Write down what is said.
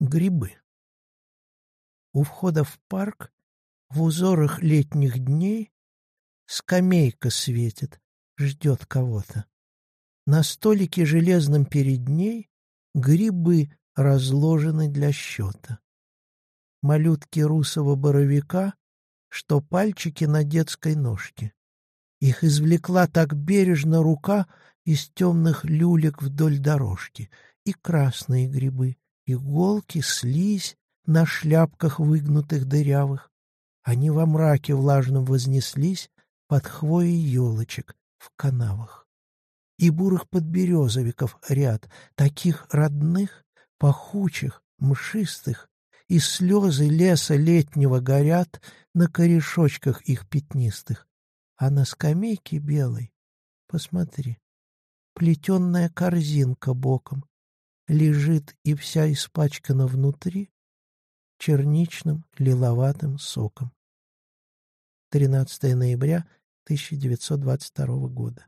Грибы. У входа в парк в узорах летних дней скамейка светит, ждет кого-то. На столике железном перед ней грибы разложены для счета. Малютки русого боровика, что пальчики на детской ножке. Их извлекла так бережно рука из темных люлек вдоль дорожки. И красные грибы, Иголки, слизь на шляпках выгнутых дырявых. Они во мраке влажном вознеслись под хвоей елочек в канавах. И бурых подберезовиков ряд, таких родных, пахучих, мшистых, и слезы леса летнего горят на корешочках их пятнистых. А на скамейке белой, посмотри, плетенная корзинка боком, лежит и вся испачкана внутри черничным лиловатым соком. 13 ноября 1922 года.